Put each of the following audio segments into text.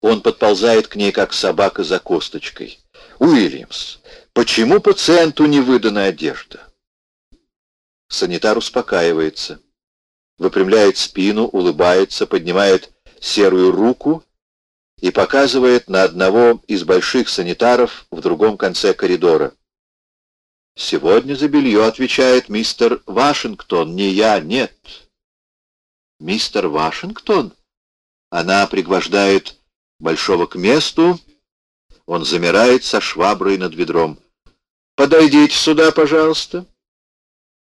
Он подползает к ней, как собака за косточкой. «Уильямс, почему пациенту не выдана одежда?» Санитар успокаивается, выпрямляет спину, улыбается, поднимает серую руку и показывает на одного из больших санитаров в другом конце коридора. «Сегодня за белье отвечает мистер Вашингтон, не я, нет». «Мистер Вашингтон?» Она пригвождает Большого к месту, он замирает со шваброй над ведром. «Подойдите сюда, пожалуйста».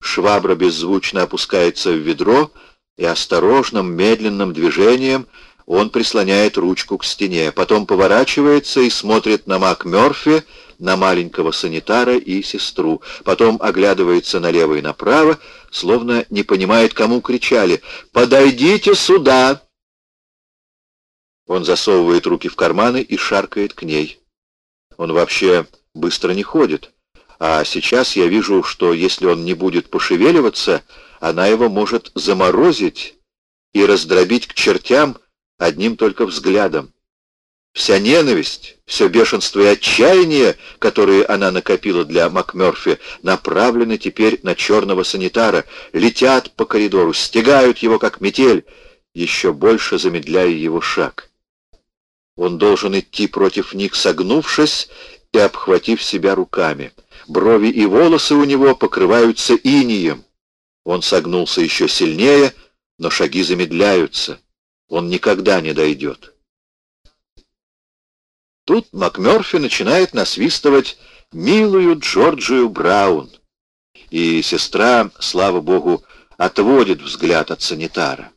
Швабра беззвучно опускается в ведро, и осторожным, медленным движением он прислоняет ручку к стене, потом поворачивается и смотрит на Мак Мёрфи, на маленького санитара и сестру, потом оглядывается налево и направо, словно не понимает, кому кричали «Подойдите сюда!» Он засовывает руки в карманы и шаркает к ней. Он вообще быстро не ходит, а сейчас я вижу, что если он не будет пошевеливаться, она его может заморозить и раздробить к чертям одним только взглядом. Вся ненависть, все бешенство и отчаяние, которые она накопила для МакМёрфи, направлены теперь на черного санитара, летят по коридору, стягают его, как метель, еще больше замедляя его шаг. Он должен идти против них, согнувшись и обхватив себя руками. Брови и волосы у него покрываются инием. Он согнулся еще сильнее, но шаги замедляются. Он никогда не дойдет. Тут МакМёрфи начинает насвистывать «Милую Джорджию Браун», и сестра, слава богу, отводит взгляд от санитара.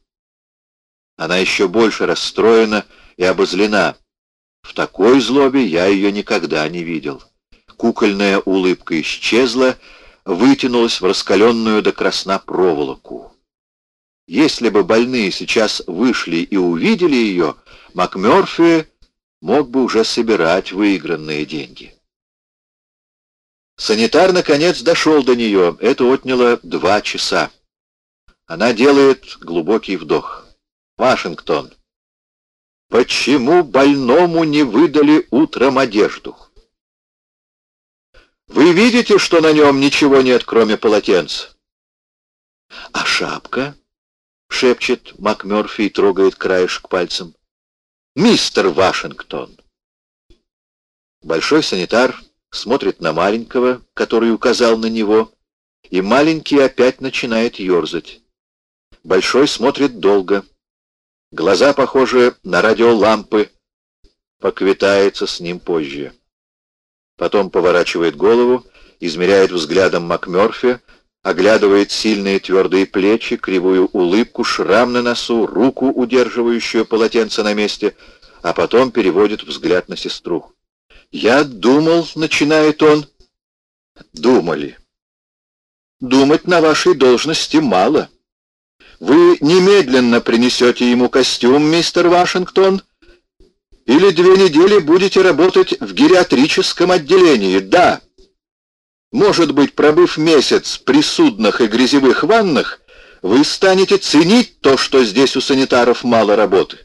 Она еще больше расстроена и обозлена. В такой злобе я ее никогда не видел. Кукольная улыбка исчезла, вытянулась в раскаленную до красна проволоку. Если бы больные сейчас вышли и увидели ее, МакМёрфи мог бы уже собирать выигранные деньги. Санитар, наконец, дошел до нее. Это отняло два часа. Она делает глубокий вдох. «Вашингтон, Почему больному не выдали утром одежду? Вы видите, что на нем ничего нет, кроме полотенца? А шапка? Шепчет МакМёрфи и трогает краешек пальцем. Мистер Вашингтон. Большой санитар смотрит на маленького, который указал на него, и маленький опять начинает ерзать. Большой смотрит долго. Глаза похожи на радиолампы. Поквитается с ним позже. Потом поворачивает голову, измеряет взглядом МакМёрфи, оглядывает сильные твердые плечи, кривую улыбку, шрам на носу, руку, удерживающую полотенце на месте, а потом переводит взгляд на сестру. «Я думал», — начинает он. «Думали. Думать на вашей должности мало». Вы немедленно принесете ему костюм, мистер Вашингтон, или две недели будете работать в гериатрическом отделении. Да. Может быть, пробыв месяц при судных и грязевых ваннах, вы станете ценить то, что здесь у санитаров мало работы.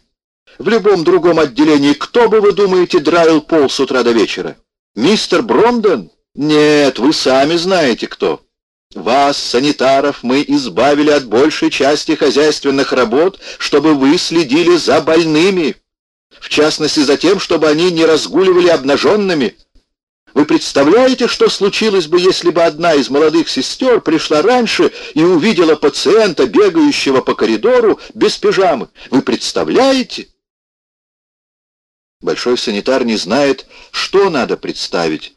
В любом другом отделении кто бы, вы думаете, драил пол с утра до вечера? Мистер Бромден? Нет, вы сами знаете кто. Вас, санитаров, мы избавили от большей части хозяйственных работ, чтобы вы следили за больными, в частности за тем, чтобы они не разгуливали обнаженными. Вы представляете, что случилось бы, если бы одна из молодых сестер пришла раньше и увидела пациента, бегающего по коридору без пижамы? Вы представляете? Большой санитар не знает, что надо представить,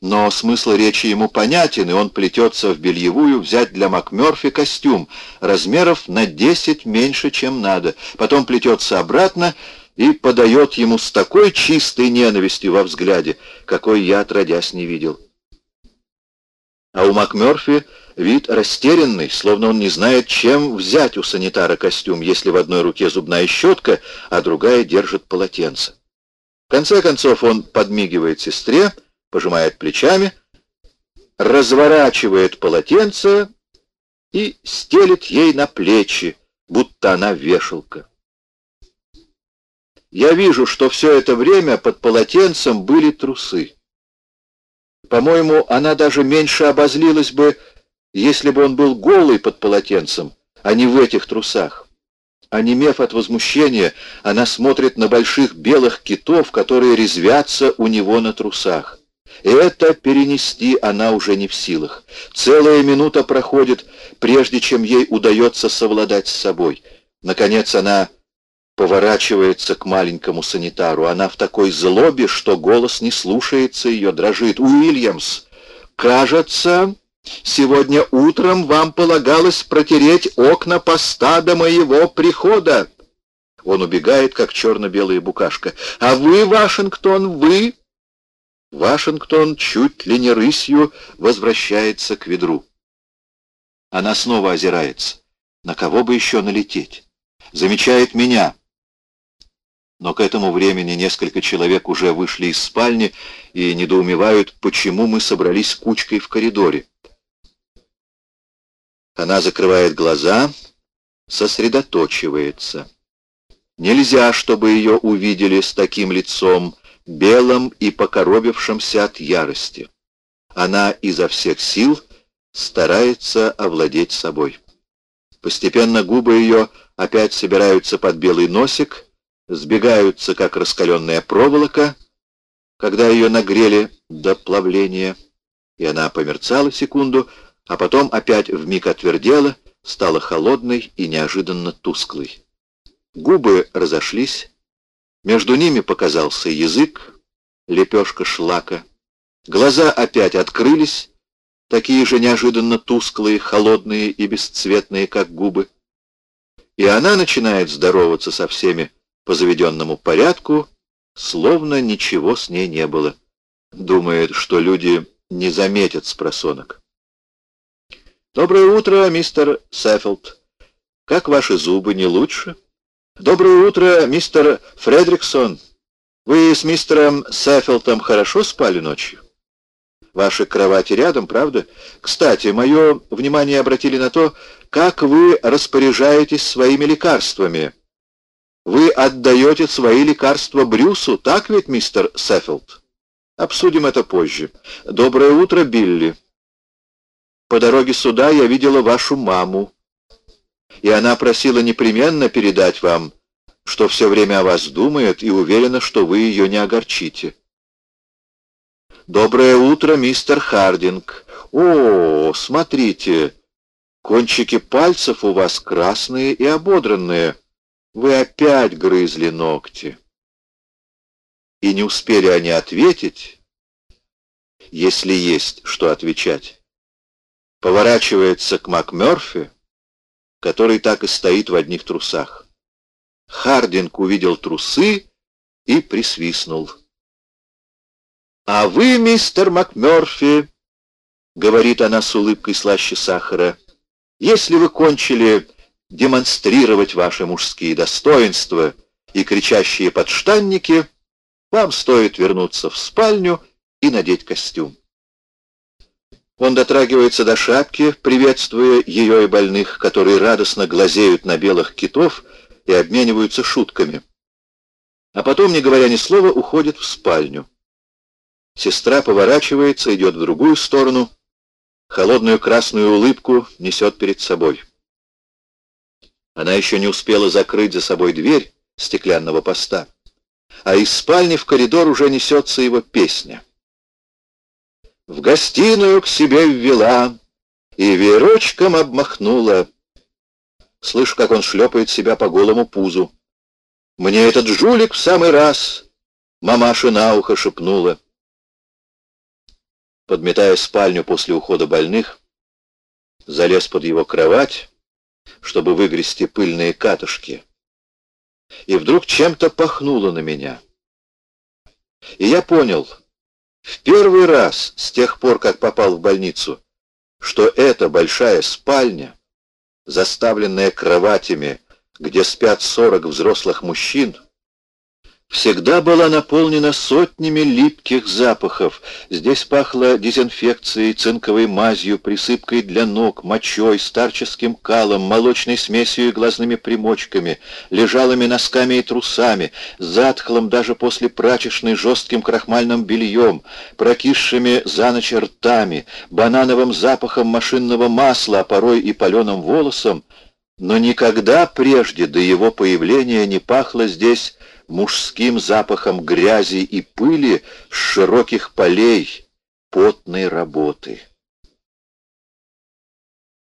но смысл речи ему понятен, и он плетется в бельевую взять для МакМёрфи костюм, размеров на 10 меньше, чем надо. Потом плетется обратно и подает ему с такой чистой ненавистью во взгляде, какой я отродясь не видел. А у МакМёрфи вид растерянный, словно он не знает, чем взять у санитара костюм, если в одной руке зубная щетка, а другая держит полотенце. В конце концов он подмигивает сестре, пожимает плечами, разворачивает полотенце и стелит ей на плечи, будто она вешалка. Я вижу, что все это время под полотенцем были трусы. По-моему, она даже меньше обозлилась бы, если бы он был голый под полотенцем, а не в этих трусах. Онемев от возмущения, она смотрит на больших белых китов, которые резвятся у него на трусах. Это перенести она уже не в силах. Целая минута проходит, прежде чем ей удается совладать с собой. Наконец она поворачивается к маленькому санитару. Она в такой злобе, что голос не слушается ее, дрожит. «Уильямс, кажется, сегодня утром вам полагалось протереть окна поста до моего прихода». Он убегает, как черно-белая букашка. «А вы, Вашингтон, вы...» Вашингтон чуть ли не рысью возвращается к ведру. Она снова озирается. На кого бы еще налететь? Замечает меня но к этому времени несколько человек уже вышли из спальни и недоумевают, почему мы собрались кучкой в коридоре. Она закрывает глаза, сосредоточивается. Нельзя, чтобы ее увидели с таким лицом, белым и покоробившимся от ярости. Она изо всех сил старается овладеть собой. Постепенно губы ее опять собираются под белый носик — сбегаются, как раскаленная проволока, когда ее нагрели до плавления, и она померцала секунду, а потом опять вмиг отвердела, стала холодной и неожиданно тусклой. Губы разошлись, между ними показался язык, лепешка шлака. Глаза опять открылись, такие же неожиданно тусклые, холодные и бесцветные, как губы. И она начинает здороваться со всеми, по заведенному порядку, словно ничего с ней не было. Думает, что люди не заметят спросонок. «Доброе утро, мистер Сеффилд. Как ваши зубы, не лучше?» «Доброе утро, мистер Фредриксон. Вы с мистером Сеффилдом хорошо спали ночью?» Ваши кровати рядом, правда? Кстати, мое внимание обратили на то, как вы распоряжаетесь своими лекарствами. Вы отдаете свои лекарства Брюсу, так ведь, мистер Сеффилд? Обсудим это позже. Доброе утро, Билли. По дороге сюда я видела вашу маму, и она просила непременно передать вам, что все время о вас думает и уверена, что вы ее не огорчите. Доброе утро, мистер Хардинг. О, смотрите, кончики пальцев у вас красные и ободранные. Вы опять грызли ногти. И не успели они ответить, если есть что отвечать. Поворачивается к МакМёрфи, который так и стоит в одних трусах. Хардинг увидел трусы и присвистнул. «А вы, мистер МакМёрфи, — говорит она с улыбкой слаще сахара, — если вы кончили демонстрировать ваши мужские достоинства и кричащие подштанники, вам стоит вернуться в спальню и надеть костюм. Он дотрагивается до шапки, приветствуя ее и больных, которые радостно глазеют на белых китов и обмениваются шутками. А потом, не говоря ни слова, уходит в спальню. Сестра поворачивается, идет в другую сторону, холодную красную улыбку несет перед собой. Она еще не успела закрыть за собой дверь стеклянного поста, а из спальни в коридор уже несется его песня. В гостиную к себе ввела и верочком обмахнула. Слышу, как он шлепает себя по голому пузу. Мне этот жулик в самый раз, мамаша на ухо шепнула. Подметая спальню после ухода больных, залез под его кровать чтобы выгрести пыльные катушки. И вдруг чем-то пахнуло на меня. И я понял, в первый раз с тех пор, как попал в больницу, что эта большая спальня, заставленная кроватями, где спят сорок взрослых мужчин, всегда была наполнена сотнями липких запахов. Здесь пахло дезинфекцией, цинковой мазью, присыпкой для ног, мочой, старческим калом, молочной смесью и глазными примочками, лежалыми носками и трусами, затхлым даже после прачечной жестким крахмальным бельем, прокисшими за ночь ртами, банановым запахом машинного масла, а порой и паленым волосом, но никогда прежде до его появления не пахло здесь мужским запахом грязи и пыли с широких полей потной работы.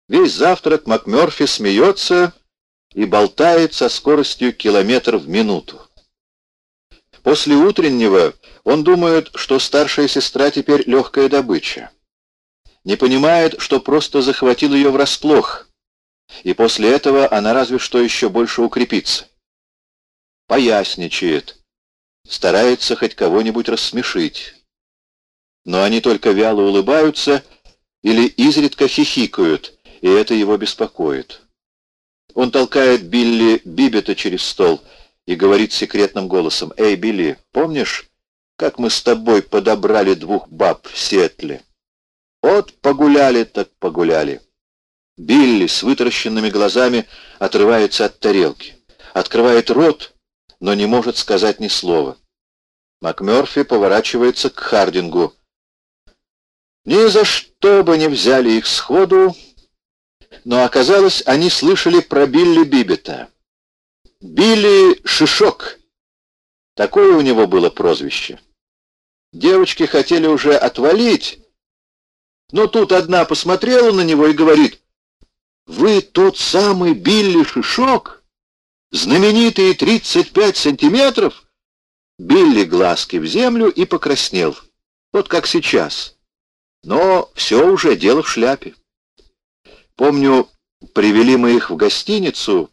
Весь завтрак МакМёрфи смеется и болтает со скоростью километр в минуту. После утреннего он думает, что старшая сестра теперь легкая добыча. Не понимает, что просто захватил ее врасплох, и после этого она разве что еще больше укрепится поясничает, старается хоть кого-нибудь рассмешить. Но они только вяло улыбаются или изредка хихикают, и это его беспокоит. Он толкает Билли Бибета через стол и говорит секретным голосом, «Эй, Билли, помнишь, как мы с тобой подобрали двух баб в Сетле? Вот погуляли так погуляли». Билли с вытаращенными глазами отрывается от тарелки, открывает рот но не может сказать ни слова. МакМёрфи поворачивается к Хардингу. Ни за что бы не взяли их сходу, но оказалось, они слышали про Билли Бибета. Билли Шишок. Такое у него было прозвище. Девочки хотели уже отвалить, но тут одна посмотрела на него и говорит, «Вы тот самый Билли Шишок?» Знаменитые 35 сантиметров, Билли глазки в землю и покраснел. Вот как сейчас. Но все уже дело в шляпе. Помню, привели мы их в гостиницу,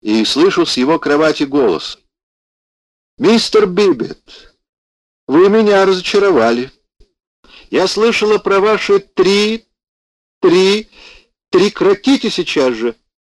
и слышу с его кровати голос. «Мистер Бибет, вы меня разочаровали. Я слышала про ваши три, три, кротите сейчас же».